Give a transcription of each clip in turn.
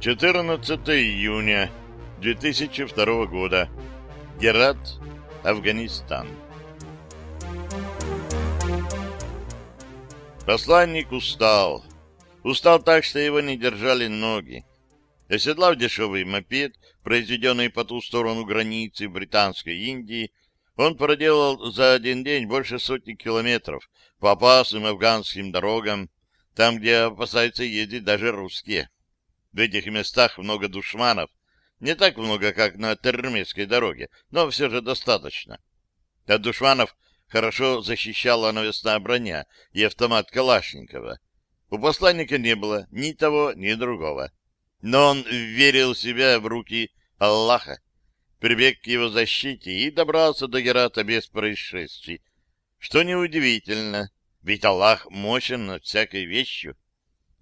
14 июня 2002 года. Герат, Афганистан. Посланник устал. Устал так, что его не держали ноги. Оседлав дешевый мопед, произведенный по ту сторону границы Британской Индии, он проделал за один день больше сотни километров по опасным афганским дорогам, там, где опасаются ездить даже русские. В этих местах много душманов, не так много, как на Термесской дороге, но все же достаточно. От душманов хорошо защищала навесная броня и автомат Калашникова. У посланника не было ни того, ни другого. Но он верил себя в руки Аллаха, прибег к его защите и добрался до Герата без происшествий, что неудивительно, ведь Аллах мощен над всякой вещью.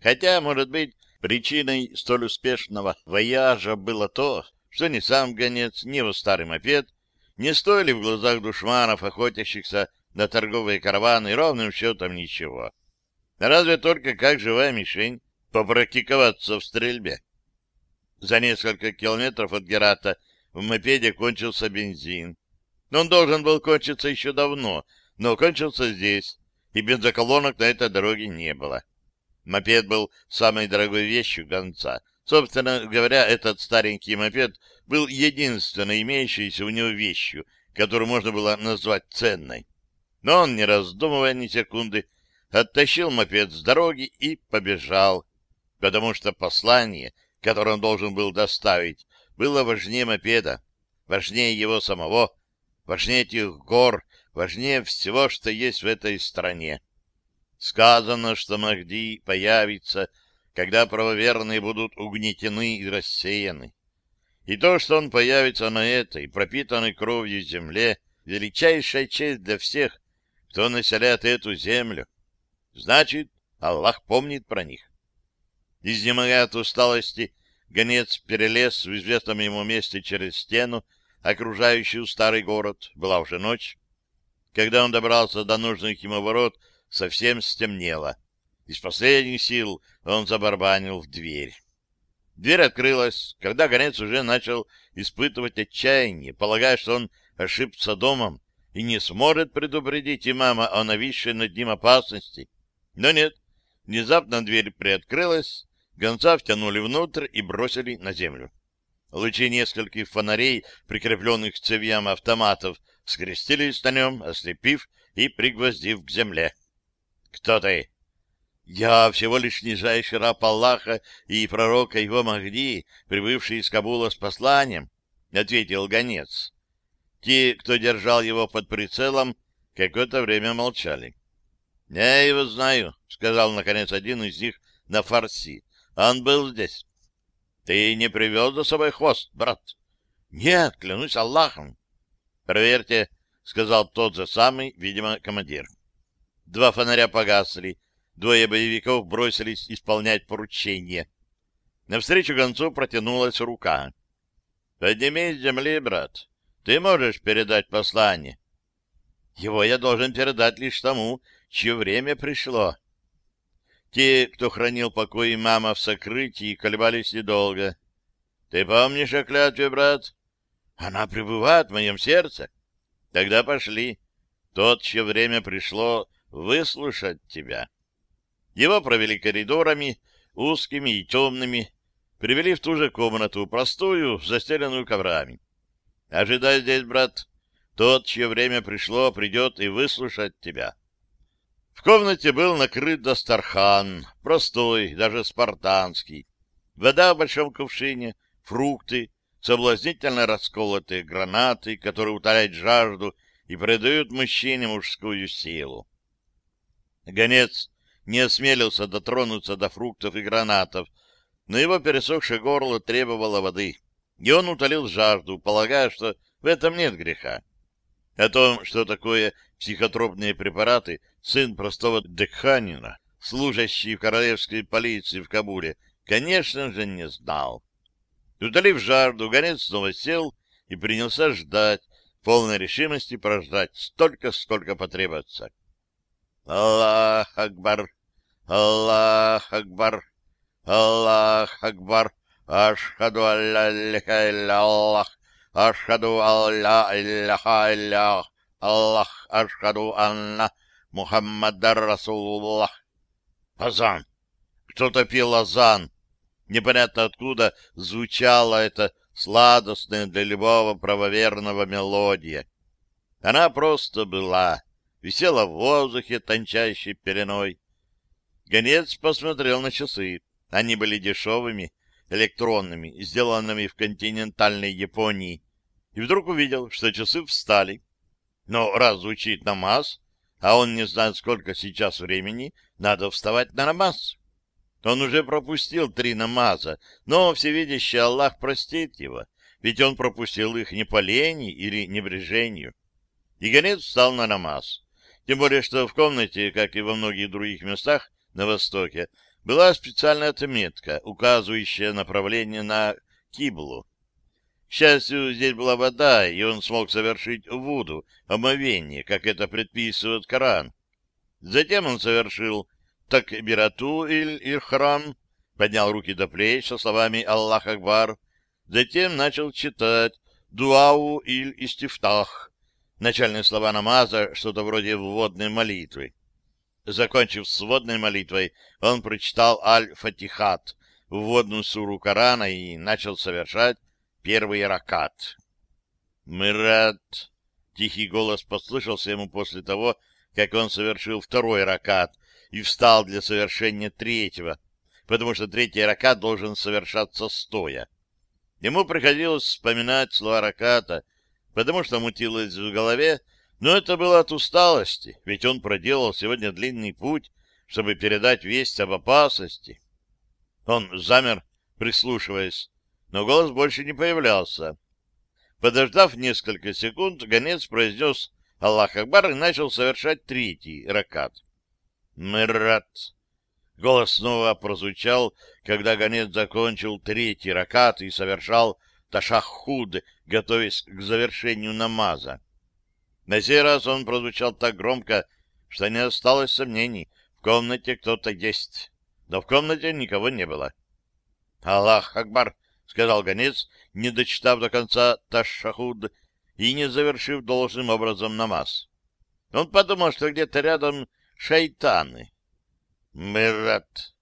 Хотя, может быть, причиной столь успешного вояжа было то, что ни сам гонец, ни его старый мопед не стоили в глазах душманов, охотящихся на торговые караваны, ровным счетом ничего. Разве только как живая мишень попрактиковаться в стрельбе. За несколько километров от Герата в мопеде кончился бензин. Он должен был кончиться еще давно, но кончился здесь, и бензоколонок на этой дороге не было. Мопед был самой дорогой вещью гонца. Собственно говоря, этот старенький мопед был единственной имеющейся у него вещью, которую можно было назвать ценной. Но он, не раздумывая ни секунды, оттащил мопед с дороги и побежал, потому что послание, которое он должен был доставить, было важнее мопеда, важнее его самого, важнее этих гор, важнее всего, что есть в этой стране. Сказано, что Махди появится, когда правоверные будут угнетены и рассеяны. И то, что он появится на этой, пропитанной кровью земле, величайшая честь для всех, кто населяет эту землю. Значит, Аллах помнит про них. Изнемогая от усталости, гонец перелез в известном ему месте через стену, окружающую старый город. Была уже ночь. Когда он добрался до нужных ему ворот, совсем стемнело. Из последних сил он забарбанил в дверь. Дверь открылась, когда гонец уже начал испытывать отчаяние, полагая, что он ошибся домом и не сможет предупредить имама о нависшей над ним опасности. Но нет, внезапно дверь приоткрылась, гонца втянули внутрь и бросили на землю. Лучи нескольких фонарей, прикрепленных к цевьям автоматов, скрестились на нем, ослепив и пригвоздив к земле. «Кто ты?» «Я всего лишь нижайший раб Аллаха и пророка его Махди, прибывший из Кабула с посланием», — ответил гонец. Те, кто держал его под прицелом, какое-то время молчали. «Я его знаю», — сказал, наконец, один из них на фарси. «Он был здесь». «Ты не привел за собой хвост, брат?» «Нет, клянусь Аллахом». «Проверьте», — сказал тот же самый, видимо, командир. Два фонаря погасли. Двое боевиков бросились исполнять поручение. Навстречу гонцу протянулась рука. — Поднимись земли, брат. Ты можешь передать послание? Его я должен передать лишь тому, чье время пришло. Те, кто хранил покой мама в сокрытии, колебались недолго. — Ты помнишь о клятве, брат? — Она пребывает в моем сердце. — Тогда пошли. Тот, чье время пришло, выслушать тебя. Его провели коридорами, узкими и темными, привели в ту же комнату, простую, застеленную коврами. Ожидай здесь, брат. Тот, чье время пришло, придет и выслушать тебя. В комнате был накрыт Дастархан, простой, даже спартанский. Вода в большом кувшине, фрукты, соблазнительно расколотые гранаты, которые утоляют жажду и придают мужчине мужскую силу. Гонец не осмелился дотронуться до фруктов и гранатов, но его пересохшее горло требовало воды, и он утолил жажду, полагая, что в этом нет греха. О том, что такое психотропные препараты, сын простого декханина, служащий в королевской полиции в Кабуле, конечно же, не знал. Утолив жажду, гонец снова сел и принялся ждать, полной решимости прождать столько, сколько потребуется. Аллах Акбар! Аллах Акбар! Аллах Акбар! Ашхаду алля илляха илля Аллах, Ашхаду алля илляха илля Аллах, Ашхаду анна Мухаммадар Расулуллах. Азан! Кто-то пел азан. Непонятно откуда звучала эта сладостная для любого правоверного мелодия. Она просто была, висела в воздухе тончайшей пеленой. Гонец посмотрел на часы. Они были дешевыми, электронными, сделанными в континентальной Японии, и вдруг увидел, что часы встали. Но раз звучит намаз, а он не знает, сколько сейчас времени, надо вставать на намаз. Он уже пропустил три намаза, но всевидящий Аллах простит его, ведь он пропустил их не по лени или небрежению. И гонец встал на намаз. Тем более, что в комнате, как и во многих других местах на Востоке, была специальная отметка, указывающая направление на Киблу. К счастью, здесь была вода, и он смог совершить вуду, омовение, как это предписывает Коран. Затем он совершил такбирату иль ихрам, поднял руки до плеч со словами «Аллах Акбар», затем начал читать «Дуау иль истифтах», начальные слова намаза, что-то вроде вводной молитвы. Закончив с вводной молитвой, он прочитал Аль-Фатихат, вводную суру Корана, и начал совершать первый ракат. «Мират!» — тихий голос послышался ему после того, как он совершил второй ракат и встал для совершения третьего, потому что третий ракат должен совершаться стоя. Ему приходилось вспоминать слова раката, потому что мутилось в голове, но это было от усталости, ведь он проделал сегодня длинный путь, чтобы передать весть об опасности. Он замер, прислушиваясь, но голос больше не появлялся. Подождав несколько секунд, гонец произнес Аллах Акбар и начал совершать третий ракат. «Мират!» Голос снова прозвучал, когда гонец закончил третий ракат и совершал ташахуд, готовясь к завершению намаза. На сей раз он прозвучал так громко, что не осталось сомнений. В комнате кто-то есть. Но в комнате никого не было. «Аллах Акбар!» — сказал гонец, не дочитав до конца ташахуд и не завершив должным образом намаз. Он подумал, что где-то рядом шайтаны. «Мират!»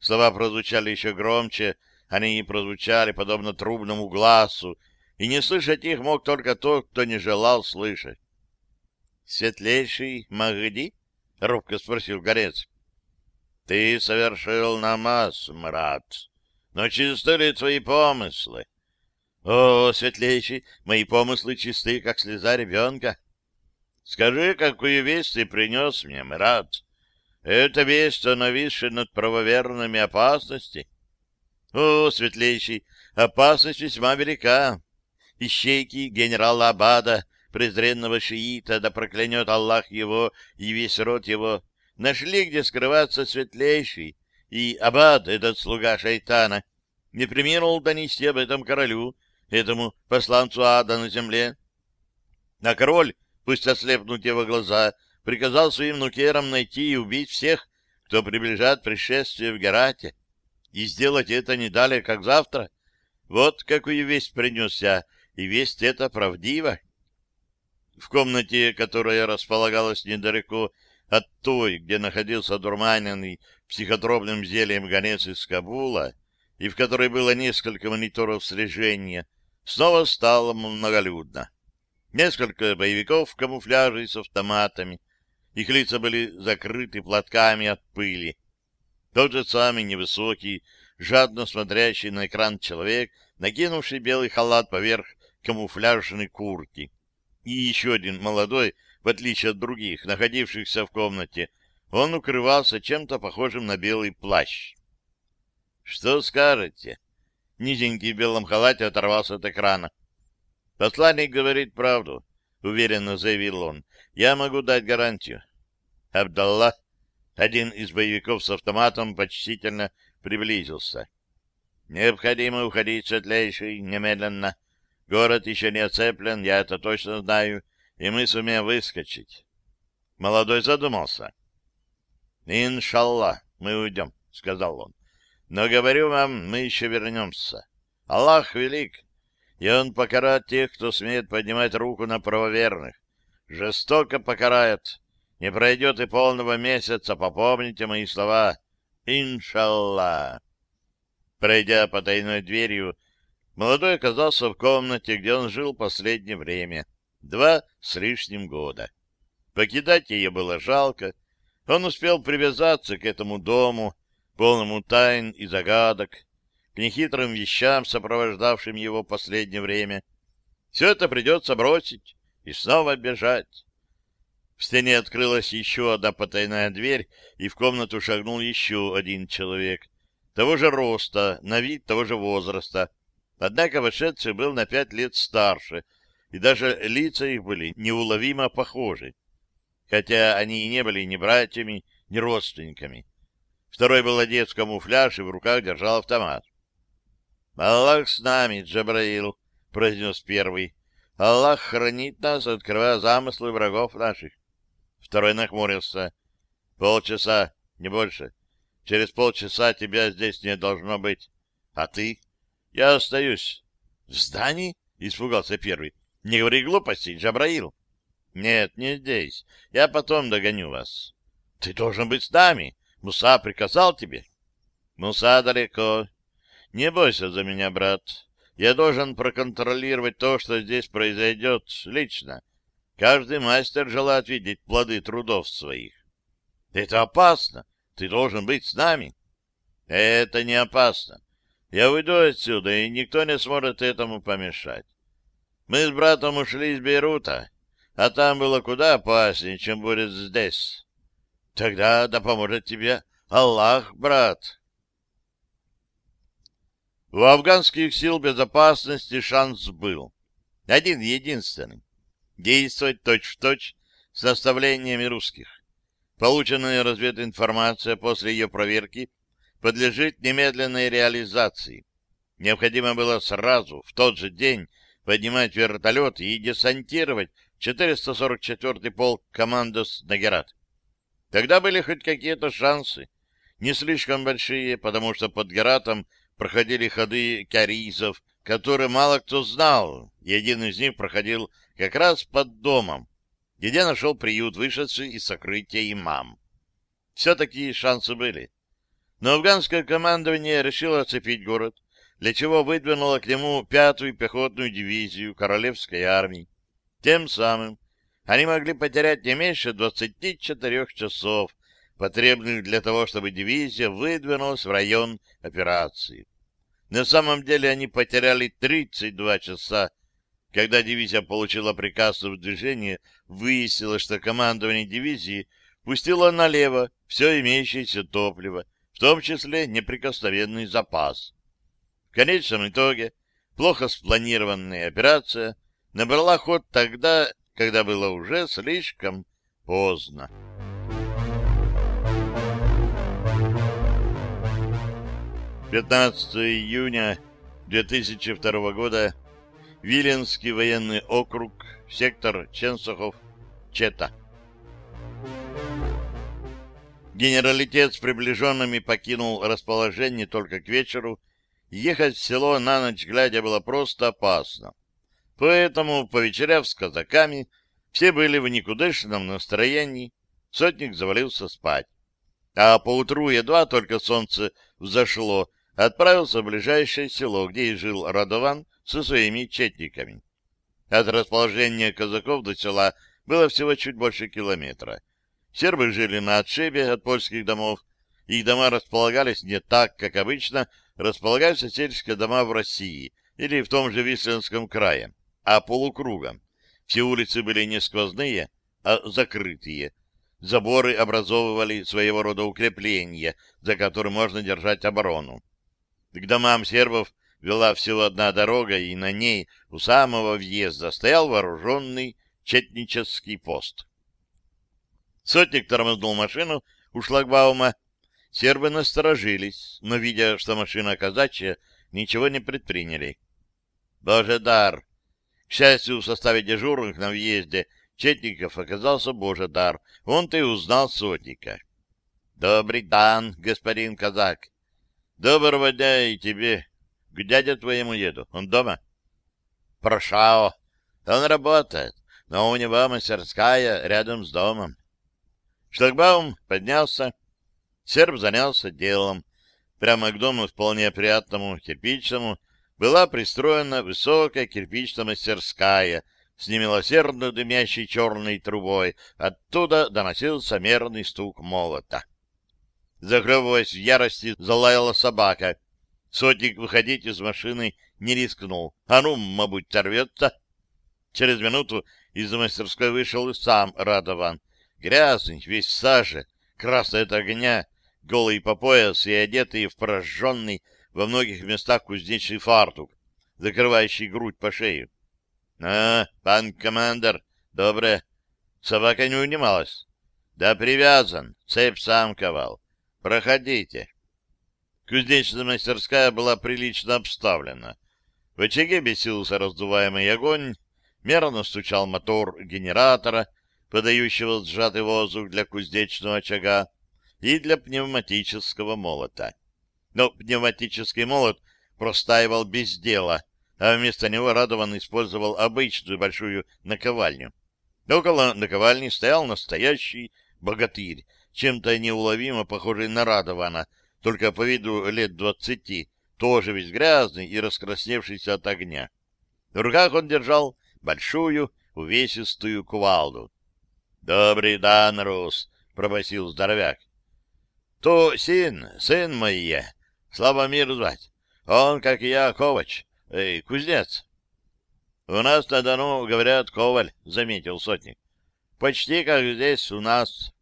Слова прозвучали еще громче, они прозвучали подобно трубному глазу, и не слышать их мог только тот, кто не желал слышать. «Светлейший Махди?» — робко спросил Горец. «Ты совершил намаз, мрат, но чисты ли твои помыслы?» «О, светлейший, мои помыслы чисты, как слеза ребенка!» «Скажи, какую весть ты принес мне, мрат?» «Это весть о нависшей над правоверными опасности?» «О, светлейший, опасность весьма велика. Ищейки генерала Абада — презренного шиита, да проклянет Аллах его и весь род его, нашли, где скрываться светлейший, и Абад, этот слуга шайтана, не приминул донести об этом королю, этому посланцу ада на земле. А король, пусть ослепнут его глаза, приказал своим нукерам найти и убить всех, кто приближает пришествие в Герате, и сделать это не далее, как завтра. Вот какую весть принес я, и весть эта правдива. В комнате, которая располагалась недалеко от той, где находился дурманенный психотропным зельем гонец из Кабула, и в которой было несколько мониторов слежения, снова стало многолюдно. Несколько боевиков в камуфляже с автоматами. Их лица были закрыты платками от пыли. Тот же самый невысокий, жадно смотрящий на экран человек, накинувший белый халат поверх камуфляжной куртки и еще один молодой, в отличие от других, находившихся в комнате, он укрывался чем-то похожим на белый плащ. — Что скажете? Низенький в белом халате оторвался от экрана. — Посланник говорит правду, — уверенно заявил он. — Я могу дать гарантию. Абдалла, один из боевиков с автоматом, почтительно приблизился. — Необходимо уходить, светлейший, немедленно. — Город еще не оцеплен, я это точно знаю, и мы сумеем выскочить. Молодой задумался. «Иншаллах, мы уйдем», — сказал он. Но, говорю вам, мы еще вернемся. Аллах велик, и Он покарает тех, кто смеет поднимать руку на правоверных. Жестоко покарает. Не пройдет и полного месяца, попомните мои слова. Иншаллах. Пройдя по тайной дверью, молодой оказался в комнате, где он жил последнее время. Два с лишним года. Покидать ее было жалко. Он успел привязаться к этому дому, полному тайн и загадок, к нехитрым вещам, сопровождавшим его последнее время. Все это придется бросить и снова бежать. В стене открылась еще одна потайная дверь, и в комнату шагнул еще один человек. Того же роста, на вид того же возраста. Однако вошедший был на пять лет старше, и даже лица их были неуловимо похожи. Хотя они и не были ни братьями, ни родственниками. Второй был одет в камуфляж и в руках держал автомат. «Аллах с нами, Джабраил», — произнес первый. «Аллах хранит нас, открывая замыслы врагов наших». Второй нахмурился. «Полчаса, не больше. Через полчаса тебя здесь не должно быть. А ты?» «Я остаюсь». «В здании?» — испугался первый. «Не говори глупости, Джабраил». «Нет, не здесь. Я потом догоню вас». «Ты должен быть с нами. Муса приказал тебе?» «Муса далеко. Не бойся за меня, брат. Я должен проконтролировать то, что здесь произойдет, лично. Каждый мастер желает видеть плоды трудов своих. Это опасно. Ты должен быть с нами. Это не опасно. Я уйду отсюда, и никто не сможет этому помешать. Мы с братом ушли из Бейрута, а там было куда опаснее, чем будет здесь. Тогда да поможет тебе Аллах, брат. У афганских сил безопасности шанс был. Один единственный. Действовать точь-в-точь -точь с наставлениями русских. Полученная развединформация после ее проверки подлежит немедленной реализации. Необходимо было сразу, в тот же день, поднимать вертолет и десантировать 444-й полк командос Нагерат. Тогда были хоть какие-то шансы. Не слишком большие, потому что под Гератом проходили ходы каризов, которые мало кто знал, и один из них проходил как раз под домом, где нашел приют вышедший из сокрытия имам. Все-таки шансы были. Но афганское командование решило оцепить город, для чего выдвинуло к нему пятую пехотную дивизию королевской армии. Тем самым они могли потерять не меньше 24 часов, потребных для того, чтобы дивизия выдвинулась в район операции. На самом деле они потеряли 32 часа. Когда дивизия получила приказ в движение, выяснилось, что командование дивизии пустило налево все имеющееся топливо, в том числе неприкосновенный запас. В конечном итоге плохо спланированная операция набрала ход тогда, когда было уже слишком поздно. 15 июня 2002 года, Виленский военный округ, сектор Ченсохов, Чета. Генералитет с приближенными покинул расположение только к вечеру, ехать в село на ночь глядя было просто опасно. Поэтому, повечеряв с казаками, все были в никудышном настроении, сотник завалился спать. А поутру едва только солнце взошло, отправился в ближайшее село, где и жил Радован со своими четниками. От расположения казаков до села было всего чуть больше километра. Сербы жили на отшибе от польских домов. Их дома располагались не так, как обычно располагаются сельские дома в России или в том же Висленском крае, а полукругом. Все улицы были не сквозные, а закрытые. Заборы образовывали своего рода укрепления, за которым можно держать оборону. К домам сербов вела всего одна дорога, и на ней у самого въезда стоял вооруженный четнический пост. Сотник тормознул машину у шлагбаума. Сербы насторожились, но, видя, что машина казачья, ничего не предприняли. Боже дар! К счастью, в составе дежурных на въезде Четников оказался Боже дар. Он-то и узнал сотника. — Добрый дан, господин казак. Доброго дня и тебе. К дяде твоему еду. Он дома? Прошао. Он работает, но у него мастерская рядом с домом. Шлагбаум поднялся. Серб занялся делом. Прямо к дому, вполне приятному, кирпичному, была пристроена высокая кирпичная мастерская с немилосердно дымящей черной трубой. Оттуда доносился мерный стук молота. Захлебываясь в ярости, залаяла собака. Сотник выходить из машины не рискнул. А ну, мабуть, торвется. Через минуту из мастерской вышел и сам Радован. Грязный, весь в саже, красный от огня, голый по пояс и одетый в прожженный во многих местах кузнечный фартук, закрывающий грудь по шею. — А, пан командир, доброе. Собака не унималась. — Да привязан, цепь сам ковал. Проходите. Кузнечная мастерская была прилично обставлена. В очаге бесился раздуваемый огонь, мерно стучал мотор генератора, подающего сжатый воздух для кузнечного очага и для пневматического молота. Но пневматический молот простаивал без дела, а вместо него Радован использовал обычную большую наковальню. Около наковальни стоял настоящий богатырь, чем-то неуловимо похожий на Радована, только по виду лет двадцати, тоже весь грязный и раскрасневшийся от огня. В руках он держал большую увесистую кувалду. — Добрый дан, Рус! — пробасил здоровяк. — То сын, сын мой я, Славомир звать. Он, как и я, ковач, эй, кузнец. — У нас на Дону, говорят, коваль, — заметил сотник. — Почти как здесь у нас.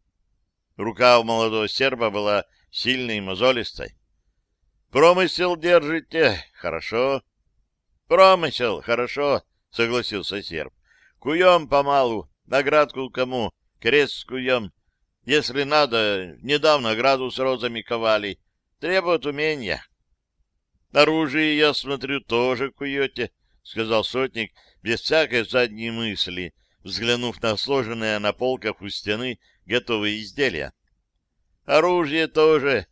Рука у молодого серба была сильной и мозолистой. — Промысел держите, хорошо. — Промысел, хорошо, — согласился серб. — Куем помалу, наградку кому, крест куем. Если надо, недавно граду с розами ковали. Требует умения. — Оружие, я смотрю, тоже куете, — сказал сотник, без всякой задней мысли, взглянув на сложенные на полках у стены готовые изделия. — Оружие тоже.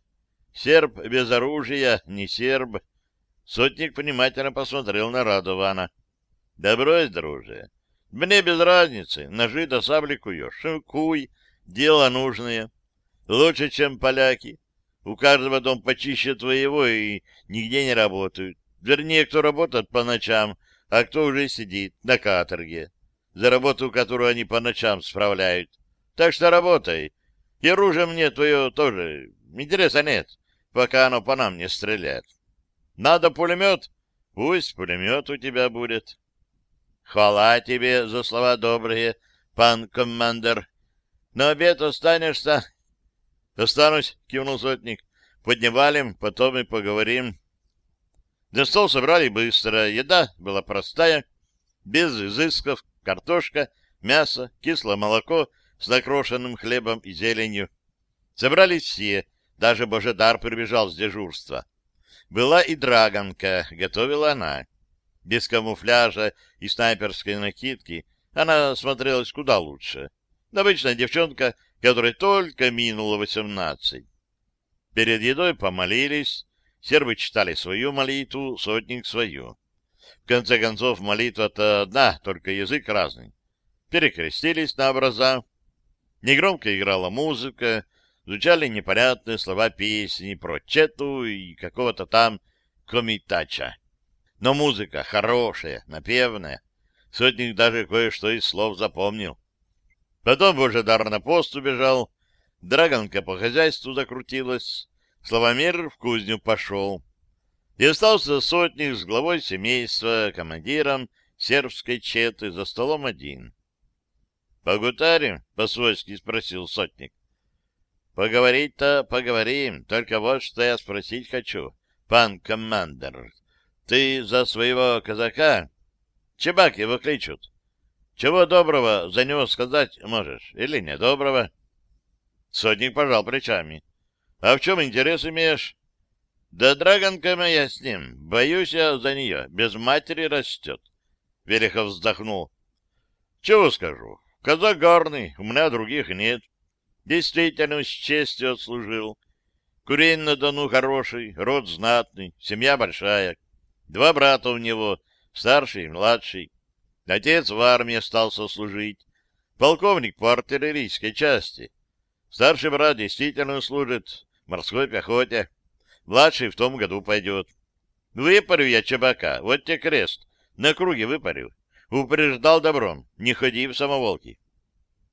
Серб без оружия не серб. Сотник внимательно посмотрел на Радована. — Да брось, друже, мне без разницы, ножи до сабли куешь. Куй, дело нужное. Лучше, чем поляки. У каждого дом почище твоего и нигде не работают. Вернее, кто работает по ночам, а кто уже сидит на каторге, за работу, которую они по ночам справляют. Так что работай. И оружие мне твое тоже. Интереса нет, пока оно по нам не стреляет. Надо пулемет? Пусть пулемет у тебя будет. Хвала тебе за слова добрые, пан командир. На обед останешься? — Останусь, — кивнул сотник. — Подневалим, потом и поговорим. За стол собрали быстро. Еда была простая, без изысков, картошка, мясо, кислое молоко с накрошенным хлебом и зеленью. Собрались все, даже Божедар прибежал с дежурства. Была и драганка, готовила она. Без камуфляжа и снайперской накидки она смотрелась куда лучше. Обычная девчонка которой только минуло восемнадцать. Перед едой помолились, сербы читали свою молитву, сотник свою. В конце концов, молитва-то одна, только язык разный. Перекрестились на образа. Негромко играла музыка, звучали непонятные слова песни про Чету и какого-то там комитача. Но музыка хорошая, напевная. Сотник даже кое-что из слов запомнил. Потом Божедар на пост убежал, Драгонка по хозяйству закрутилась, Славомир в кузню пошел. И остался сотник с главой семейства, командиром сербской четы за столом один. — Погутарим? — по-свойски спросил сотник. — Поговорить-то поговорим, только вот что я спросить хочу, пан командир. Ты за своего казака? Чебак его кличут. Чего доброго за него сказать можешь? Или недоброго? Сотник пожал плечами. А в чем интерес имеешь? Да драгонка моя с ним. Боюсь я за нее. Без матери растет. Верехов вздохнул. Чего скажу? Казак гарный, у меня других нет. Действительно, с честью отслужил. Курень на Дону хороший, род знатный, семья большая. Два брата у него, старший и младший. Отец в армии остался служить. Полковник по артиллерийской части. Старший брат действительно служит в морской пехоте. Младший в том году пойдет. Выпарю я чебака, вот тебе крест. На круге выпарю. Упреждал добром, не ходи в самоволки.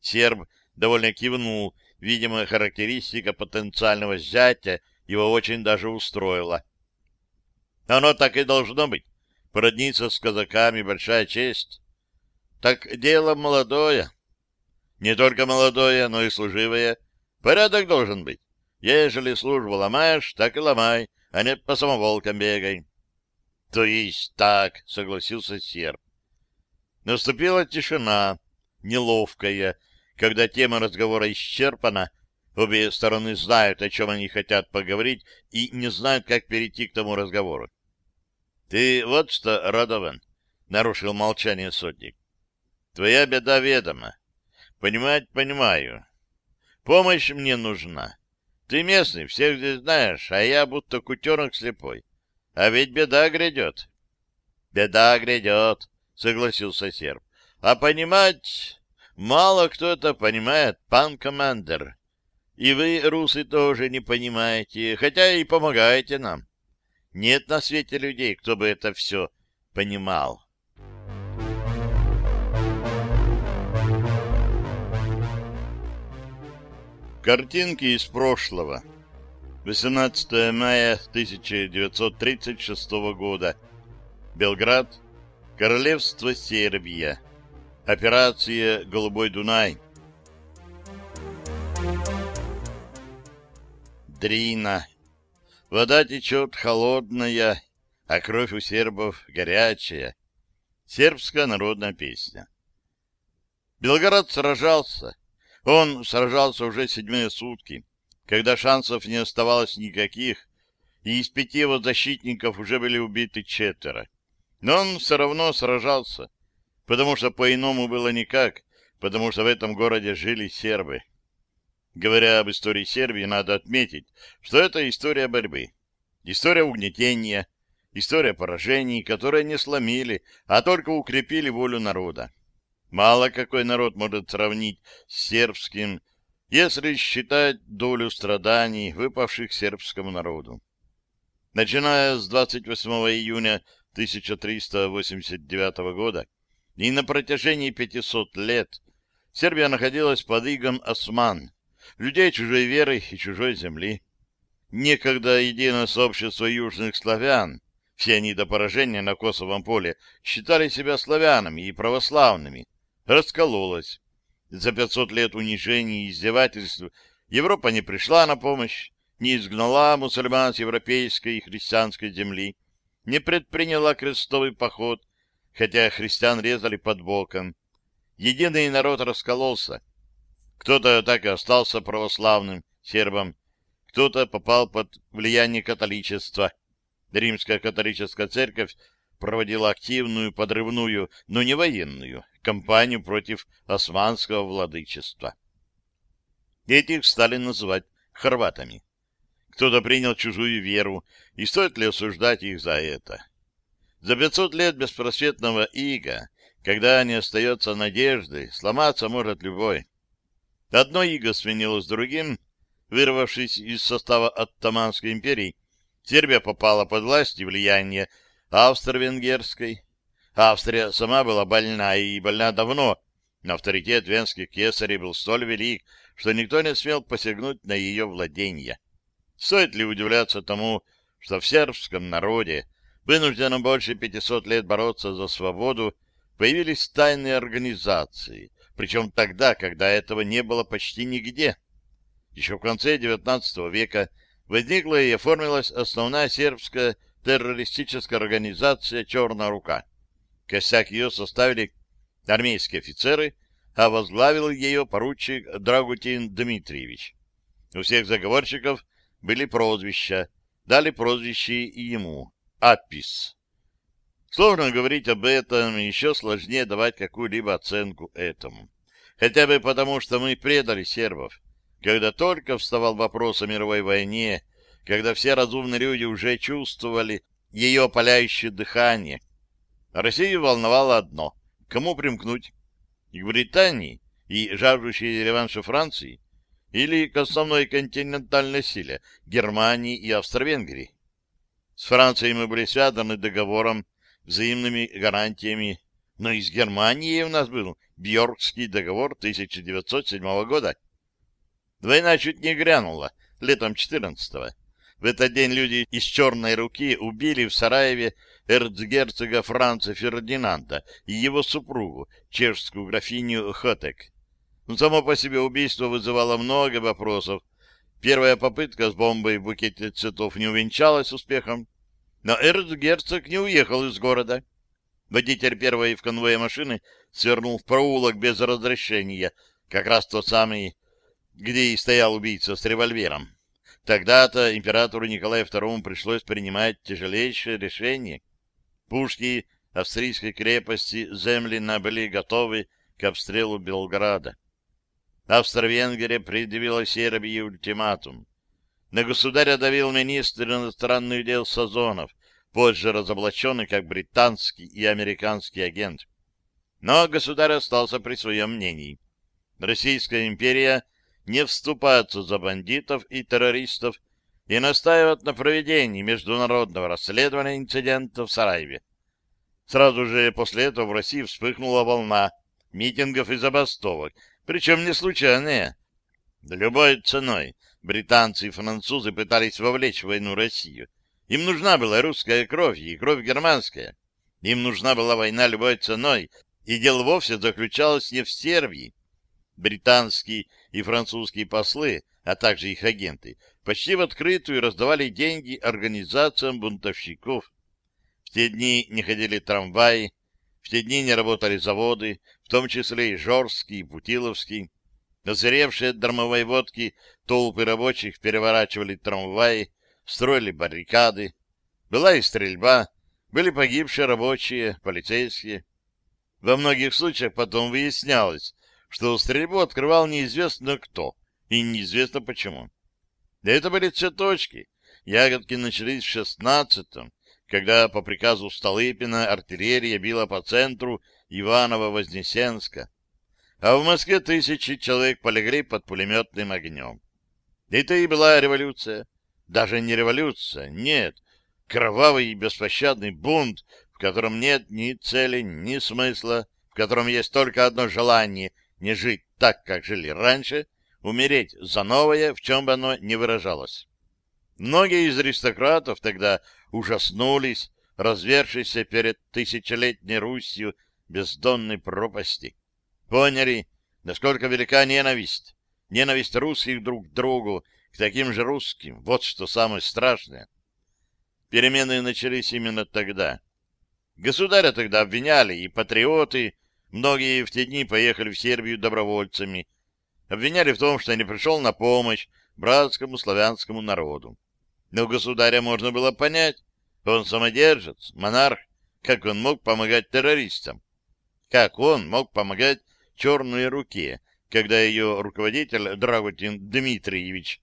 Серб довольно кивнул. Видимо, характеристика потенциального зятя его очень даже устроила. Оно так и должно быть. Породниться с казаками — большая честь. Так дело молодое. Не только молодое, но и служивое. Порядок должен быть. Ежели службу ломаешь, так и ломай, а не по самоволкам бегай. — То есть так, — согласился серб. Наступила тишина, неловкая, когда тема разговора исчерпана, обе стороны знают, о чем они хотят поговорить, и не знают, как перейти к тому разговору. — Ты вот что, Радован, — нарушил молчание сотник. — Твоя беда ведома. Понимать понимаю. Помощь мне нужна. Ты местный, всех здесь знаешь, а я будто кутерок слепой. А ведь беда грядет. — Беда грядет, — согласился серб. — А понимать... Мало кто это понимает, пан командир. И вы, русы, тоже не понимаете, хотя и помогаете нам. Нет на свете людей, кто бы это все понимал. Картинки из прошлого. 18 мая 1936 года. Белград. Королевство Сербия. Операция «Голубой Дунай». Дрина. Вода течет холодная, а кровь у сербов горячая. Сербская народная песня. Белгород сражался. Он сражался уже седьмые сутки, когда шансов не оставалось никаких, и из пяти его защитников уже были убиты четверо. Но он все равно сражался потому что по-иному было никак, потому что в этом городе жили сербы. Говоря об истории Сербии, надо отметить, что это история борьбы, история угнетения, история поражений, которые не сломили, а только укрепили волю народа. Мало какой народ может сравнить с сербским, если считать долю страданий, выпавших сербскому народу. Начиная с 28 июня 1389 года, и на протяжении 500 лет Сербия находилась под игом осман, людей чужой веры и чужой земли. Некогда единое сообщество южных славян, все они до поражения на Косовом поле считали себя славянами и православными, раскололось. За 500 лет унижений и издевательств Европа не пришла на помощь, не изгнала мусульман с европейской и христианской земли, не предприняла крестовый поход, хотя христиан резали под боком. Единый народ раскололся. Кто-то так и остался православным сербом, кто-то попал под влияние католичества. Римская католическая церковь проводила активную, подрывную, но не военную, кампанию против османского владычества. Этих стали называть хорватами. Кто-то принял чужую веру, и стоит ли осуждать их за это? За пятьсот лет беспросветного ига, когда не остается надежды, сломаться может любой. Одно иго сменилось другим, вырвавшись из состава Оттоманской империи, Сербия попала под власть и влияние Австро-Венгерской. Австрия сама была больна, и больна давно, но авторитет венских кесарей был столь велик, что никто не смел посягнуть на ее владения. Стоит ли удивляться тому, что в сербском народе вынужденном больше 500 лет бороться за свободу, появились тайные организации, причем тогда, когда этого не было почти нигде. Еще в конце XIX века возникла и оформилась основная сербская террористическая организация «Черная рука». Косяк ее составили армейские офицеры, а возглавил ее поручик Драгутин Дмитриевич. У всех заговорщиков были прозвища, дали прозвище и ему. Апис. Сложно говорить об этом, еще сложнее давать какую-либо оценку этому. Хотя бы потому, что мы предали сербов. Когда только вставал вопрос о мировой войне, когда все разумные люди уже чувствовали ее паляющее дыхание. Россию волновало одно — кому примкнуть? К Британии и жаждущей реванша Франции или к основной континентальной силе Германии и Австро-Венгрии? С Францией мы были связаны договором, взаимными гарантиями, но и с Германией у нас был Бьоркский договор 1907 года. Война чуть не грянула летом 14-го. В этот день люди из «Черной руки» убили в Сараеве эрцгерцога Франца Фердинанда и его супругу, чешскую графиню Хотек. Но само по себе убийство вызывало много вопросов. Первая попытка с бомбой в букете цветов не увенчалась успехом, но эрцгерцог не уехал из города. Водитель первой в конвое машины свернул в проулок без разрешения, как раз тот самый, где и стоял убийца с револьвером. Тогда-то императору Николаю II пришлось принимать тяжелейшее решение. Пушки австрийской крепости Землина были готовы к обстрелу Белграда. Австро-Венгрия предъявила Сербии ультиматум. На государя давил министр иностранных дел Сазонов, позже разоблаченный как британский и американский агент. Но государь остался при своем мнении. Российская империя не вступается за бандитов и террористов и настаивает на проведении международного расследования инцидента в Сараеве. Сразу же после этого в России вспыхнула волна митингов и забастовок, причем не случайные. Любой ценой британцы и французы пытались вовлечь в войну Россию. Им нужна была русская кровь и кровь германская. Им нужна была война любой ценой, и дело вовсе заключалось не в Сербии. Британские и французские послы, а также их агенты, почти в открытую раздавали деньги организациям бунтовщиков. В те дни не ходили трамваи, в те дни не работали заводы, том числе и Жорский, и Путиловский. Озверевшие от дармовой водки толпы рабочих переворачивали трамваи, строили баррикады. Была и стрельба, были погибшие рабочие, полицейские. Во многих случаях потом выяснялось, что стрельбу открывал неизвестно кто и неизвестно почему. Да это были цветочки. Ягодки начались в шестнадцатом, когда по приказу Столыпина артиллерия била по центру Иваново-Вознесенска, а в Москве тысячи человек полегли под пулеметным огнем. Это и была революция. Даже не революция, нет. Кровавый и беспощадный бунт, в котором нет ни цели, ни смысла, в котором есть только одно желание — не жить так, как жили раньше, умереть за новое, в чем бы оно ни выражалось. Многие из аристократов тогда ужаснулись, развершейся перед тысячелетней Русью бездонной пропасти. Поняли, насколько велика ненависть, ненависть русских друг к другу, к таким же русским. Вот что самое страшное. Перемены начались именно тогда. Государя тогда обвиняли и патриоты, Многие в те дни поехали в Сербию добровольцами. Обвиняли в том, что не пришел на помощь братскому славянскому народу. Но государя можно было понять. Он самодержец, монарх. Как он мог помогать террористам? Как он мог помогать черной руке, когда ее руководитель Драгутин Дмитриевич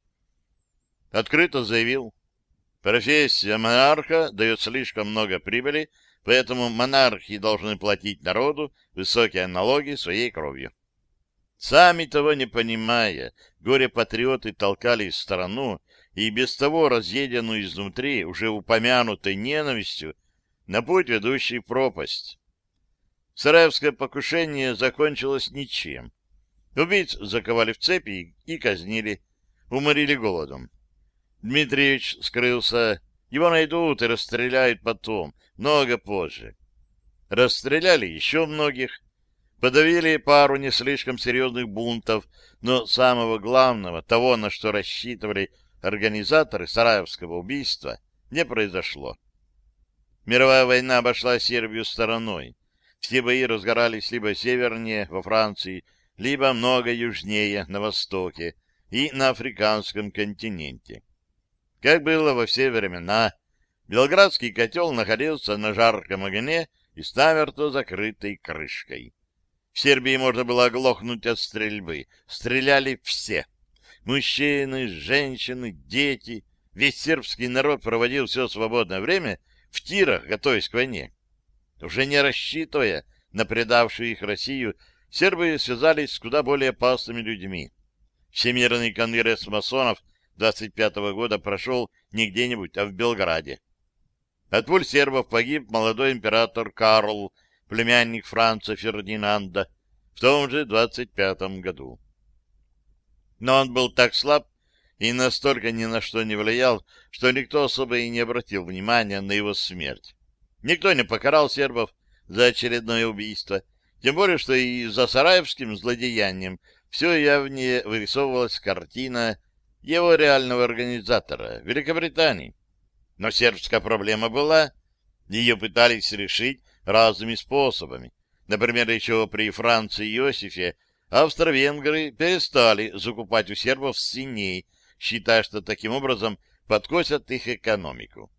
открыто заявил, профессия монарха дает слишком много прибыли Поэтому монархи должны платить народу высокие налоги своей кровью. Сами того не понимая, горе-патриоты толкали страну и без того разъеденную изнутри, уже упомянутой ненавистью, на путь, ведущий в пропасть. Сараевское покушение закончилось ничем. Убийц заковали в цепи и казнили, уморили голодом. Дмитриевич скрылся его найдут и расстреляют потом, много позже. Расстреляли еще многих, подавили пару не слишком серьезных бунтов, но самого главного, того, на что рассчитывали организаторы Сараевского убийства, не произошло. Мировая война обошла Сербию стороной. Все бои разгорались либо севернее, во Франции, либо много южнее, на востоке и на африканском континенте. Как было во все времена, Белградский котел находился на жарком огне и с намертво закрытой крышкой. В Сербии можно было оглохнуть от стрельбы. Стреляли все. Мужчины, женщины, дети, Весь сербский народ проводил все свободное время в тирах, готовясь к войне. Уже не рассчитывая на предавшую их Россию, сербы связались с куда более опасными людьми. Всемирный конгресс масонов 25 -го года прошел не где-нибудь, а в Белграде. От пуль сербов погиб молодой император Карл, племянник Франца Фердинанда, в том же 25 году. Но он был так слаб и настолько ни на что не влиял, что никто особо и не обратил внимания на его смерть. Никто не покарал сербов за очередное убийство, тем более, что и за сараевским злодеянием все явнее вырисовывалась картина его реального организатора, Великобритании. Но сербская проблема была, ее пытались решить разными способами. Например, еще при Франции Иосифе австро-венгры перестали закупать у сербов свиней, считая, что таким образом подкосят их экономику.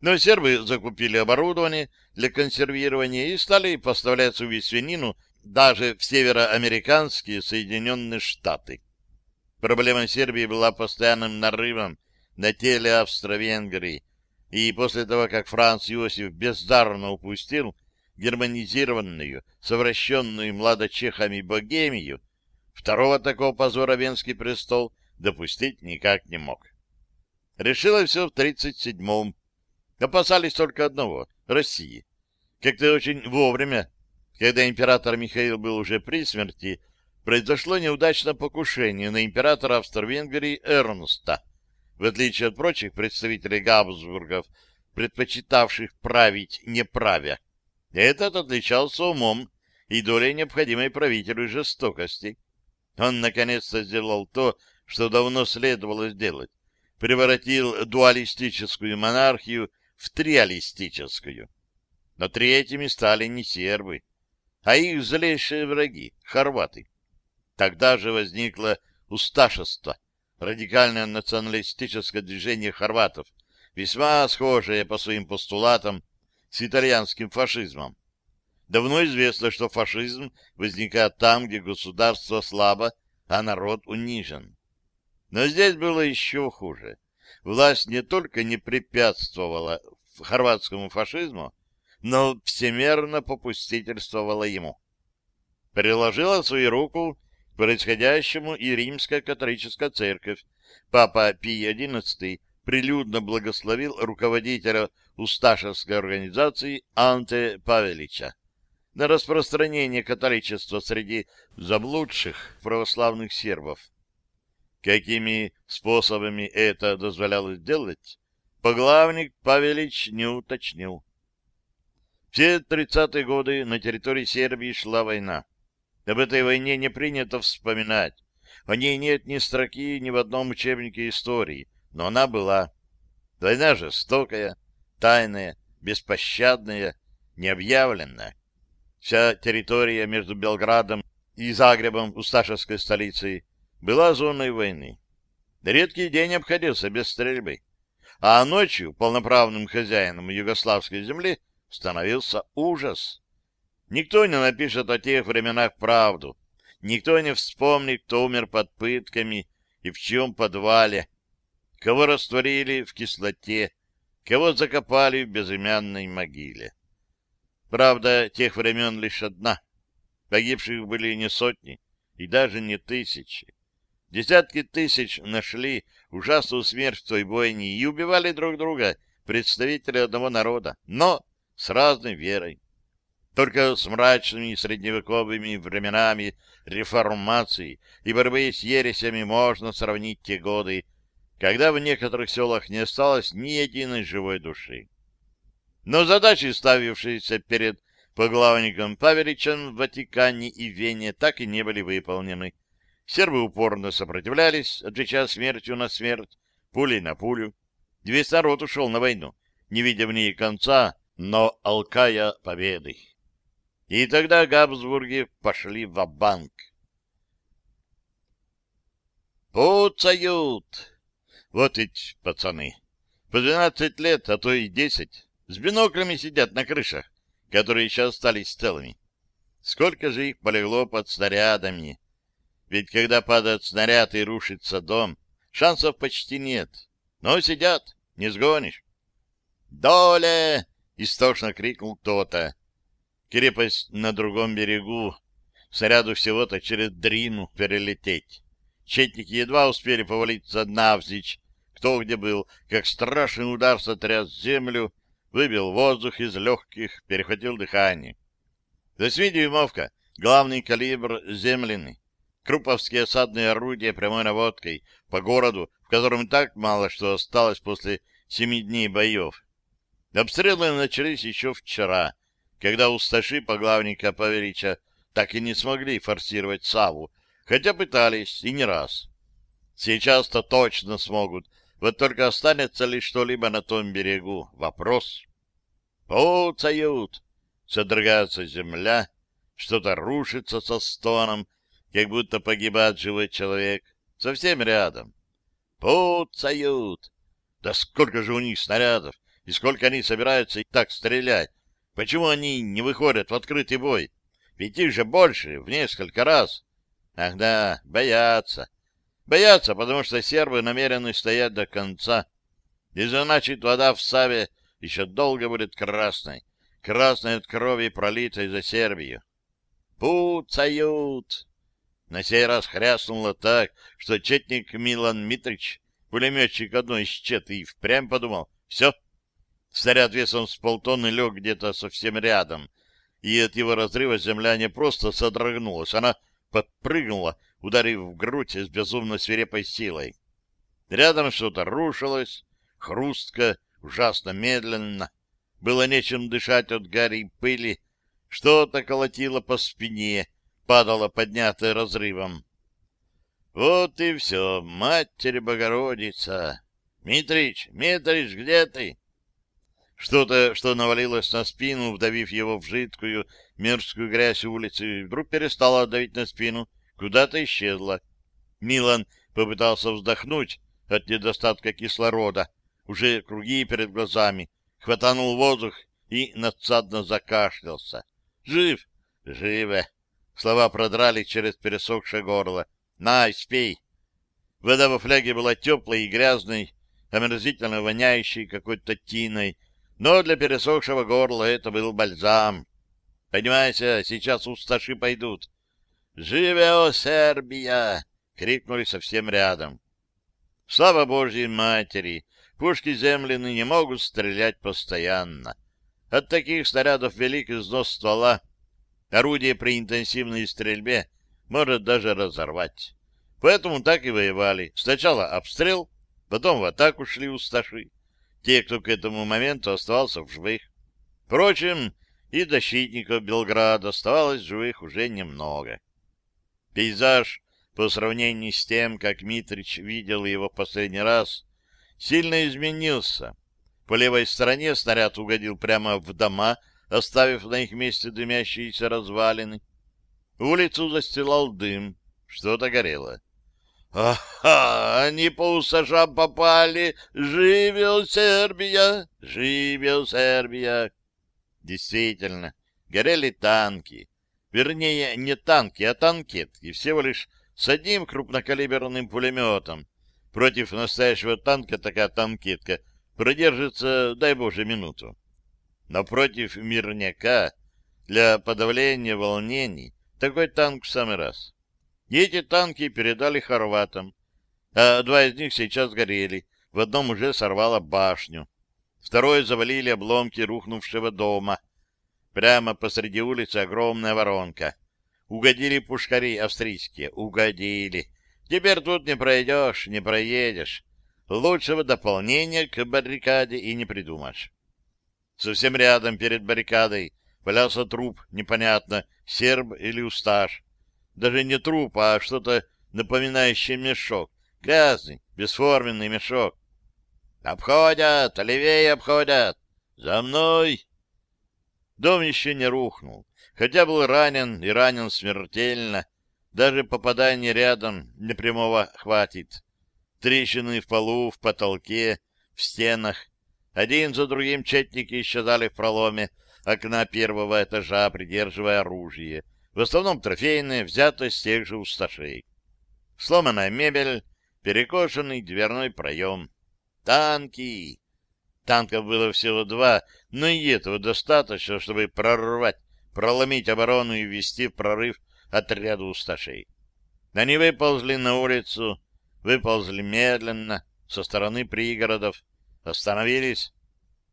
Но сербы закупили оборудование для консервирования и стали поставлять свою свинину даже в североамериканские Соединенные Штаты. Проблема Сербии была постоянным нарывом на теле Австро-Венгрии, и после того, как Франц Иосиф бездарно упустил германизированную, совращенную младочехами Богемию, второго такого позора Венский престол допустить никак не мог. Решилось все в 37-м. Опасались только одного — России. Как-то очень вовремя, когда император Михаил был уже при смерти, произошло неудачное покушение на императора Австро-Венгрии Эрнста. В отличие от прочих представителей Габсбургов, предпочитавших править не правя, этот отличался умом и долей необходимой правителю жестокости. Он наконец-то сделал то, что давно следовало сделать. Превратил дуалистическую монархию в триалистическую. Но третьими стали не сербы, а их злейшие враги — хорваты. Тогда же возникло усташество, радикальное националистическое движение хорватов, весьма схожее по своим постулатам с итальянским фашизмом. Давно известно, что фашизм возникает там, где государство слабо, а народ унижен. Но здесь было еще хуже. Власть не только не препятствовала хорватскому фашизму, но всемерно попустительствовала ему. Приложила свою руку к происходящему и римская католическая церковь. Папа Пий XI прилюдно благословил руководителя Усташевской организации Анте Павелича на распространение католичества среди заблудших православных сербов. Какими способами это дозволялось делать, поглавник Павелич не уточнил. Все 30-е годы на территории Сербии шла война. Об этой войне не принято вспоминать. О ней нет ни строки ни в одном учебнике истории но она была. Война жестокая, тайная, беспощадная, необъявленная. Вся территория между Белградом и Загребом, Усташевской столицей, была зоной войны. Редкий день обходился без стрельбы. А ночью полноправным хозяином югославской земли становился ужас. Никто не напишет о тех временах правду. Никто не вспомнит, кто умер под пытками и в чьем подвале, кого растворили в кислоте, кого закопали в безымянной могиле. Правда, тех времен лишь одна. Погибших были не сотни и даже не тысячи. Десятки тысяч нашли ужасную смерть в той бойне и убивали друг друга представители одного народа, но с разной верой. Только с мрачными средневековыми временами реформации и борьбы с ересями можно сравнить те годы, когда в некоторых селах не осталось ни единой живой души. Но задачи, ставившиеся перед поглавником Павеличем в Ватикане и Вене, так и не были выполнены. Сербы упорно сопротивлялись, отвечая смертью на смерть, пулей на пулю. Весь народ ушел на войну, не видя в ней конца, но алкая победы. И тогда Габсбурги пошли в банк «Пуцают!» Вот ведь пацаны. По двенадцать лет, а то и десять. С биноклями сидят на крышах, которые еще остались целыми. Сколько же их полегло под снарядами? Ведь когда падает снаряд и рушится дом, шансов почти нет. Но сидят, не сгонишь. «Доля!» — истошно крикнул кто-то. Крепость на другом берегу. Снаряду всего-то через дрину перелететь. Четники едва успели повалиться навзничь, кто где был, как страшный удар сотряс землю, выбил воздух из легких, перехватил дыхание. Восьмидюймовка, главный калибр земляный, круповские осадные орудия прямой наводкой по городу, в котором так мало что осталось после семи дней боев. Обстрелы начались еще вчера, когда усташи поглавника Паверича так и не смогли форсировать Саву, хотя пытались и не раз. Сейчас-то точно смогут, вот только останется ли что-либо на том берегу? Вопрос. Пуцают! Содрогается земля, что-то рушится со стоном, как будто погибает живой человек. Совсем рядом. Пуцают! Да сколько же у них снарядов, и сколько они собираются и так стрелять? Почему они не выходят в открытый бой? Ведь их же больше, в несколько раз. Ах да, боятся. Боятся, потому что сербы намерены стоять до конца. И значит, вода в Саве еще долго будет красной. Красной от крови, пролитой за Сербию. Пуцают! На сей раз хряснуло так, что четник Милан Митрич, пулеметчик одной из чет, и впрямь подумал, все, снаряд весом с полтонны лег где-то совсем рядом, и от его разрыва земля не просто содрогнулась, она подпрыгнула, ударив в грудь с безумно свирепой силой. Рядом что-то рушилось, хрустко, ужасно медленно. Было нечем дышать от гари и пыли. Что-то колотило по спине, падало поднятое разрывом. Вот и все, Матерь Богородица! Митрич, Митрич, где ты? Что-то, что навалилось на спину, вдавив его в жидкую, мерзкую грязь улицы, вдруг перестало давить на спину, куда-то исчезло. Милан попытался вздохнуть от недостатка кислорода, уже круги перед глазами, хватанул воздух и надсадно закашлялся. «Жив! Живо!» Слова продрали через пересохшее горло. «На, спей!» Вода во фляге была теплой и грязной, омерзительно воняющей какой-то тиной, но для пересохшего горла это был бальзам. Понимаете, сейчас усташи пойдут. «Живео, Сербия!» — крикнули совсем рядом. Слава Божьей Матери! Пушки земляны не могут стрелять постоянно. От таких снарядов велик износ ствола. Орудие при интенсивной стрельбе может даже разорвать. Поэтому так и воевали. Сначала обстрел, потом в атаку шли усташи те, кто к этому моменту оставался в живых. Впрочем, и защитников Белграда оставалось живых уже немного. Пейзаж, по сравнению с тем, как Митрич видел его в последний раз, сильно изменился. По левой стороне снаряд угодил прямо в дома, оставив на их месте дымящиеся развалины. Улицу застилал дым, что-то горело. Ага, они по усажам попали. Живел Сербия! Живел Сербия! Действительно, горели танки. Вернее, не танки, а танкетки, всего лишь с одним крупнокалиберным пулеметом. Против настоящего танка такая танкетка продержится, дай Боже, минуту. Но против мирняка, для подавления волнений, такой танк в самый раз. И эти танки передали хорватам, а два из них сейчас горели. В одном уже сорвало башню. Второе завалили обломки рухнувшего дома. Прямо посреди улицы огромная воронка. Угодили пушкари австрийские, угодили. Теперь тут не пройдешь, не проедешь. Лучшего дополнения к баррикаде и не придумаешь. Совсем рядом, перед баррикадой, валялся труп, непонятно, серб или усташ. Даже не труп, а что-то напоминающее мешок. Грязный, бесформенный мешок. «Обходят! Левее обходят! За мной!» Дом еще не рухнул, хотя был ранен и ранен смертельно. Даже попадание рядом непрямого хватит. Трещины в полу, в потолке, в стенах. Один за другим четники исчезали в проломе окна первого этажа, придерживая оружие в основном трофейные, взятые с тех же усташей. Сломанная мебель, перекошенный дверной проем. Танки! Танков было всего два, но и этого достаточно, чтобы прорвать, проломить оборону и ввести в прорыв отряду усташей. Они выползли на улицу, выползли медленно, со стороны пригородов, остановились,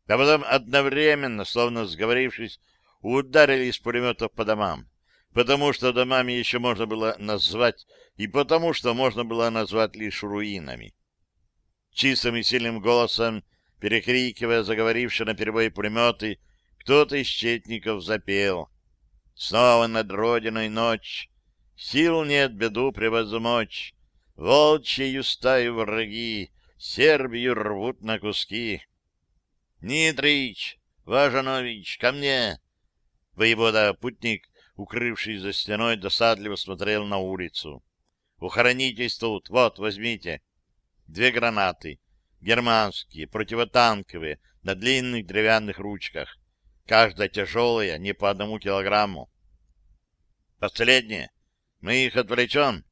а потом одновременно, словно сговорившись, ударили из пулеметов по домам, потому что домами еще можно было назвать, и потому что можно было назвать лишь руинами. Чистым и сильным голосом, перекрикивая заговорившие на перебой пулеметы, кто-то из четников запел. Снова над родиной ночь, сил нет беду превозмочь, волчью стаю враги Сербию рвут на куски. Нитрич, Важанович, ко мне! Воевода-путник, укрывший за стеной, досадливо смотрел на улицу. Ухоронитесь тут, вот, возьмите. Две гранаты, германские, противотанковые, на длинных деревянных ручках. Каждая тяжелая, не по одному килограмму. Последнее. Мы их отвлечем.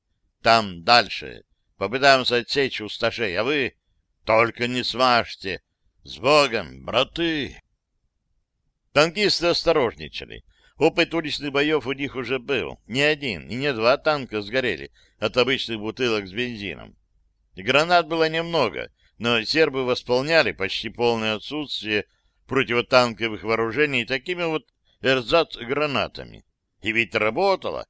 Там дальше. Попытаемся отсечь усташей, а вы только не смажьте. С Богом, браты! Танкисты осторожничали. Опыт уличных боев у них уже был. Не один и не два танка сгорели от обычных бутылок с бензином. Гранат было немного, но сербы восполняли почти полное отсутствие противотанковых вооружений такими вот эрзац-гранатами. И ведь работало.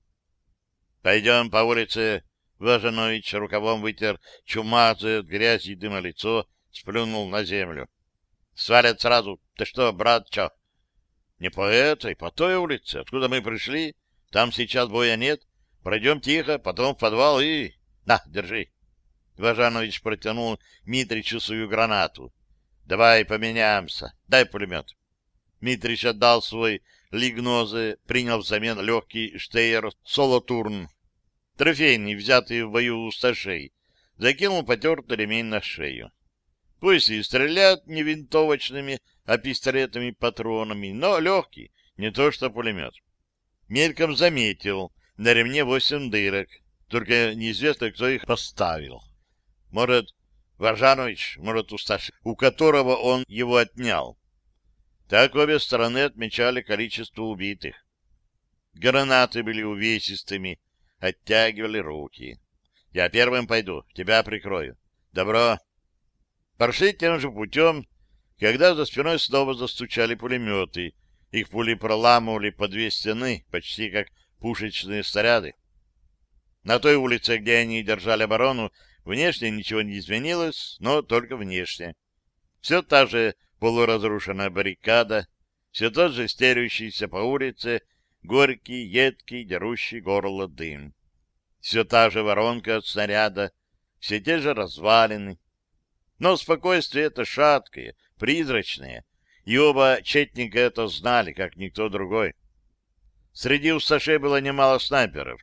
Пойдем по улице. Важанович рукавом вытер чумазое от грязи и дыма лицо, сплюнул на землю. Свалят сразу. Ты что, брат, чё? Не по этой, по той улице, откуда мы пришли. Там сейчас боя нет. Пройдем тихо, потом в подвал и... На, держи. Важанович протянул Митричу свою гранату. Давай поменяемся. Дай пулемет. Митрич отдал свой лигнозы, принял взамен легкий штейер солотурн. Трофейный, взятый в бою у сташей. Закинул потертый ремень на шею. Пусть и стрелят не винтовочными, а пистолетами патронами, но легкий, не то что пулемет. Мельком заметил, на ремне восемь дырок, только неизвестно, кто их поставил. Может, Варжанович, может, Усташ, у которого он его отнял. Так обе стороны отмечали количество убитых. Гранаты были увесистыми, оттягивали руки. Я первым пойду, тебя прикрою. Добро. Прошли тем же путем, когда за спиной снова застучали пулеметы. Их пули проламывали по две стены, почти как пушечные снаряды. На той улице, где они держали оборону, внешне ничего не изменилось, но только внешне. Все та же полуразрушенная баррикада, все тот же стерющийся по улице горький, едкий, дерущий горло дым. Все та же воронка от снаряда, все те же развалины, но спокойствие это шаткое, призрачное, и оба четника это знали, как никто другой. Среди усташей было немало снайперов,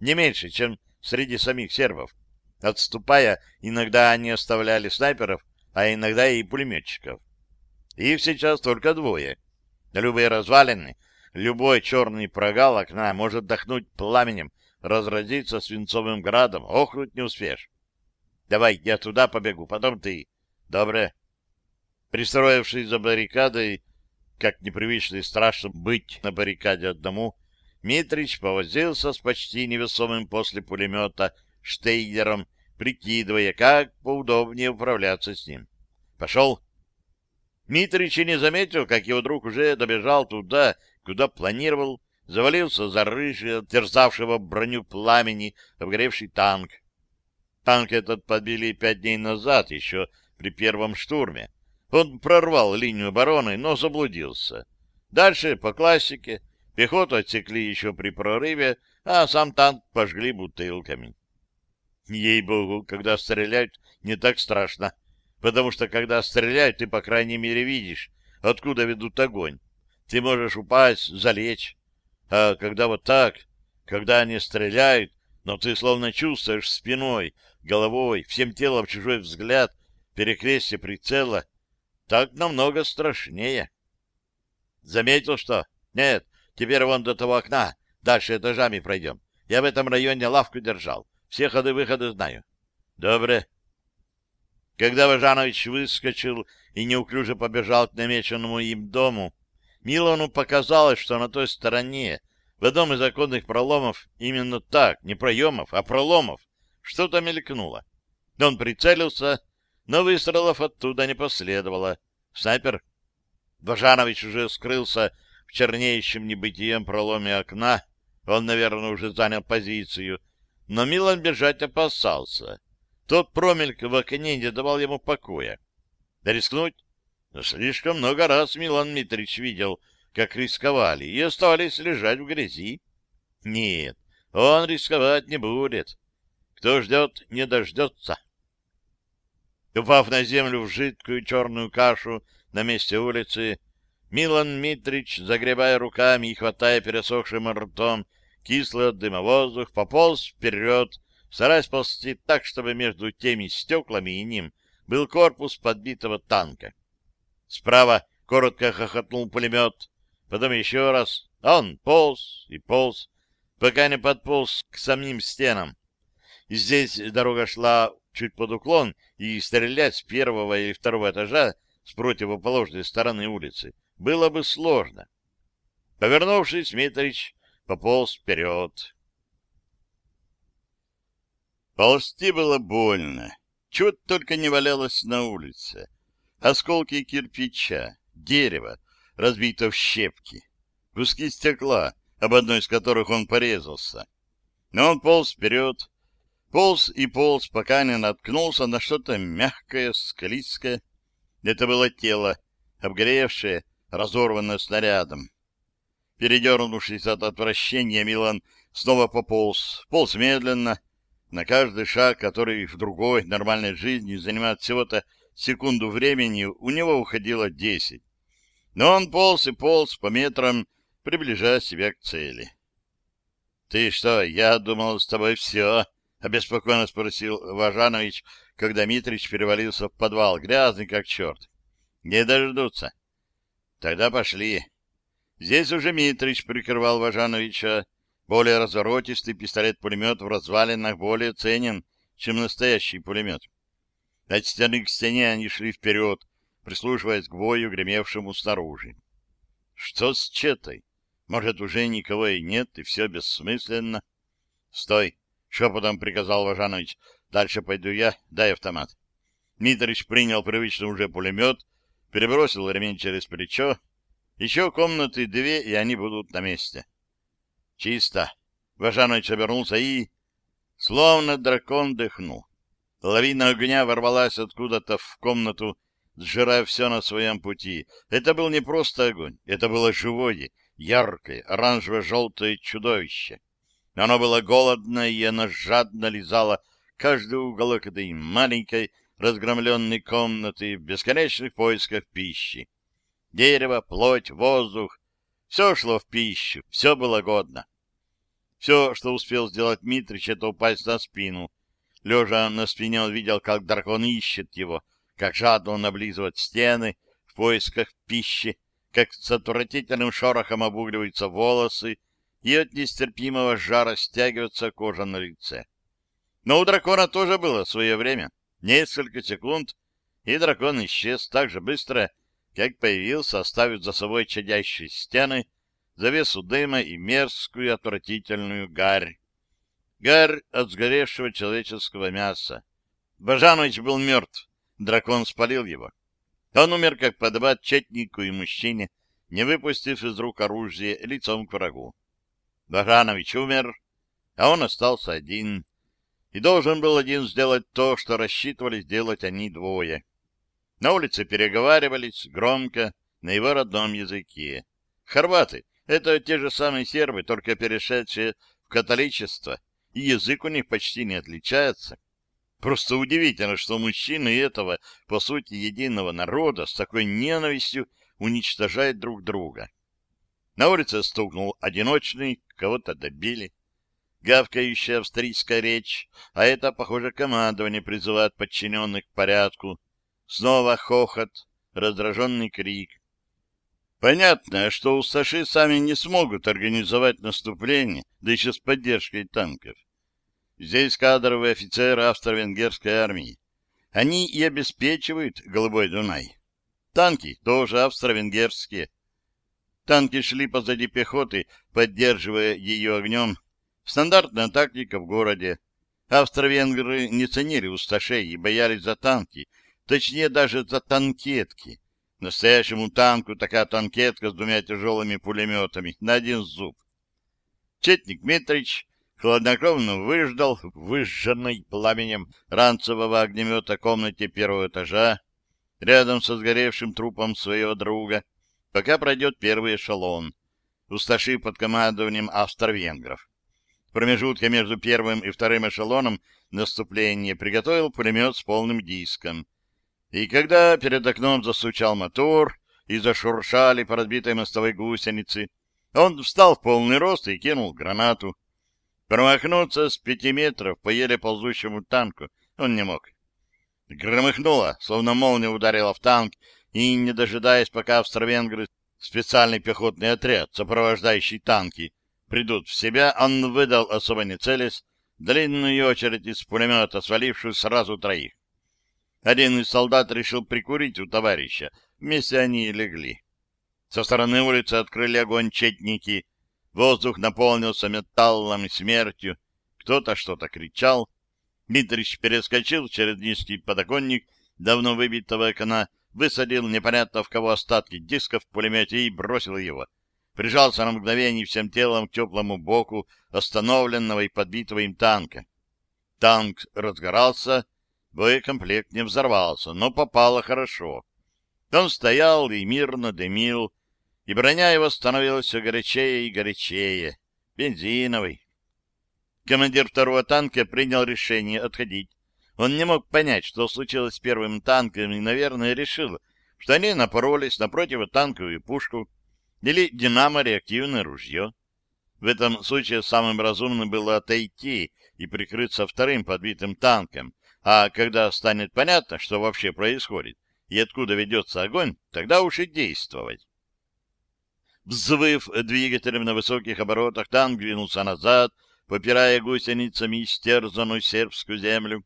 не меньше, чем среди самих сербов. Отступая, иногда они оставляли снайперов, а иногда и пулеметчиков. Их сейчас только двое. Любые развалины, любой черный прогал окна может дохнуть пламенем, разразиться свинцовым градом, охнуть не успеешь. Давай, я туда побегу, потом ты. Добре. Пристроившись за баррикадой, как непривычно и страшно быть на баррикаде одному, Митрич повозился с почти невесомым после пулемета штейдером, прикидывая, как поудобнее управляться с ним. Пошел. Митрич и не заметил, как его друг уже добежал туда, куда планировал, завалился за рыжий, терзавшего броню пламени, обгоревший танк. Танк этот подбили пять дней назад, еще при первом штурме. Он прорвал линию обороны, но заблудился. Дальше, по классике, пехоту отсекли еще при прорыве, а сам танк пожгли бутылками. Ей-богу, когда стреляют, не так страшно, потому что когда стреляют, ты, по крайней мере, видишь, откуда ведут огонь. Ты можешь упасть, залечь. А когда вот так, когда они стреляют, но ты словно чувствуешь спиной, головой, всем телом чужой взгляд, перекрестие прицела, так намного страшнее. Заметил, что? Нет, теперь вон до того окна, дальше этажами пройдем. Я в этом районе лавку держал, все ходы-выходы знаю. Добре. Когда Важанович выскочил и неуклюже побежал к намеченному им дому, Милону показалось, что на той стороне, в одном из законных проломов, именно так, не проемов, а проломов, что-то мелькнуло. Он прицелился, но выстрелов оттуда не последовало. Снайпер? Важанович уже скрылся в чернеющем небытием проломе окна. Он, наверное, уже занял позицию. Но Милан бежать опасался. Тот промельк в окне не давал ему покоя. Рискнуть? Слишком много раз Милан Митрич видел, как рисковали, и оставались лежать в грязи. Нет, он рисковать не будет. Кто ждет, не дождется. Упав на землю в жидкую черную кашу на месте улицы, Милан Митрич, загребая руками и хватая пересохшим ртом кислый от дыма воздух, пополз вперед, стараясь ползти так, чтобы между теми стеклами и ним был корпус подбитого танка. Справа коротко хохотнул пулемет, потом еще раз. Он полз и полз, пока не подполз к самим стенам. И здесь дорога шла чуть под уклон, и стрелять с первого или второго этажа с противоположной стороны улицы было бы сложно. Повернувшись, Митрич пополз вперед. Ползти было больно. Чего только не валялось на улице. Осколки кирпича, дерева, разбито в щепки, куски стекла, об одной из которых он порезался. Но он полз вперед, полз и полз, пока не наткнулся на что-то мягкое, склизкое. Это было тело, обгоревшее, разорванное снарядом. Передернувшись от отвращения, Милан снова пополз, полз медленно, на каждый шаг, который в другой нормальной жизни занимает всего-то секунду времени, у него уходило десять. Но он полз и полз по метрам, приближая себя к цели. — Ты что, я думал, с тобой все? — обеспокоенно спросил Важанович, когда Митрич перевалился в подвал, грязный как черт. — Не дождутся. — Тогда пошли. Здесь уже Митрич прикрывал Важановича. Более разворотистый пистолет-пулемет в развалинах более ценен, чем настоящий пулемет. От стены к стене они шли вперед, прислушиваясь к бою, гремевшему снаружи. Что с Четой? Может, уже никого и нет, и все бессмысленно? — Стой! — шепотом приказал Важанович. — Дальше пойду я, дай автомат. Митрич принял привычный уже пулемет, перебросил ремень через плечо. Еще комнаты две, и они будут на месте. — Чисто. Важанович обернулся и... Словно дракон дыхнул. Лавина огня ворвалась откуда-то в комнату, сжирая все на своем пути. Это был не просто огонь, это было живое, яркое, оранжево-желтое чудовище. Оно было голодно, и оно жадно лизало каждый уголок этой маленькой разгромленной комнаты в бесконечных поисках пищи. Дерево, плоть, воздух — все шло в пищу, все было годно. Все, что успел сделать Митрич, это упасть на спину — Лежа на спине он видел, как дракон ищет его, как жадно он облизывает стены в поисках пищи, как с отвратительным шорохом обугливаются волосы, и от нестерпимого жара стягивается кожа на лице. Но у дракона тоже было свое время, несколько секунд, и дракон исчез так же быстро, как появился, оставив за собой чадящие стены, завесу дыма и мерзкую отвратительную гарь. Гарь от сгоревшего человеческого мяса. Бажанович был мертв. Дракон спалил его. Он умер, как подобает четнику и мужчине, не выпустив из рук оружие лицом к врагу. Бажанович умер, а он остался один. И должен был один сделать то, что рассчитывали сделать они двое. На улице переговаривались громко на его родном языке. Хорваты — это те же самые сербы, только перешедшие в католичество — и язык у них почти не отличается. Просто удивительно, что мужчины этого, по сути, единого народа с такой ненавистью уничтожают друг друга. На улице стукнул одиночный, кого-то добили. Гавкающая австрийская речь, а это, похоже, командование призывает подчиненных к порядку. Снова хохот, раздраженный крик. Понятно, что у Саши сами не смогут организовать наступление, да еще с поддержкой танков. Здесь кадровые офицеры австро-венгерской армии. Они и обеспечивают Голубой Дунай. Танки тоже австро-венгерские. Танки шли позади пехоты, поддерживая ее огнем. Стандартная тактика в городе. Австро-венгры не ценили усташей и боялись за танки, точнее даже за танкетки. Настоящему танку такая танкетка с двумя тяжелыми пулеметами на один зуб. Четник Митрич хладнокровно выждал в выжженной пламенем ранцевого огнемета комнате первого этажа, рядом со сгоревшим трупом своего друга, пока пройдет первый эшелон, усташив под командованием австро-венгров. В промежутке между первым и вторым эшелоном наступления приготовил пулемет с полным диском. И когда перед окном засучал мотор и зашуршали по разбитой мостовой гусеницы, он встал в полный рост и кинул гранату. Промахнуться с пяти метров по еле ползущему танку он не мог. Громыхнуло, словно молния ударила в танк, и, не дожидаясь, пока австро-венгры, специальный пехотный отряд, сопровождающий танки, придут в себя, он выдал, особо не целясь, длинную очередь из пулемета, свалившую сразу троих. Один из солдат решил прикурить у товарища. Вместе они и легли. Со стороны улицы открыли огонь четники. Воздух наполнился металлом и смертью. Кто-то что-то кричал. Дмитрич перескочил через низкий подоконник давно выбитого окна, высадил непонятно в кого остатки дисков в пулемете и бросил его прижался на мгновение всем телом к теплому боку остановленного и подбитого им танка. Танк разгорался, боекомплект не взорвался, но попало хорошо. Он стоял и мирно дымил, и броня его становилась все горячее и горячее. Бензиновый. Командир второго танка принял решение отходить. Он не мог понять, что случилось с первым танком, и, наверное, решил, что они напоролись на противотанковую пушку, или динамо-реактивное ружье. В этом случае самым разумным было отойти и прикрыться вторым подбитым танком, а когда станет понятно, что вообще происходит и откуда ведется огонь, тогда уж и действовать. Взвыв двигателем на высоких оборотах, танк двинулся назад, попирая гусеницами истерзанную сербскую землю.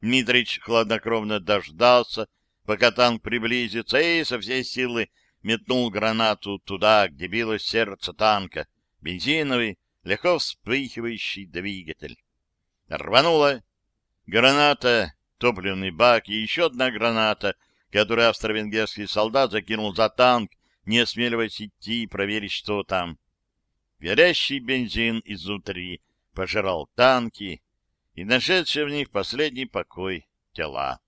Митрич хладнокровно дождался, пока танк приблизится, и со всей силы метнул гранату туда, где билось сердце танка, бензиновый, легко вспыхивающий двигатель. Рвануло. Граната, топливный бак и еще одна граната, которую австро-венгерский солдат закинул за танк, не осмеливаясь идти и проверить, что там. Горящий бензин изнутри пожирал танки и нашедшие в них последний покой тела.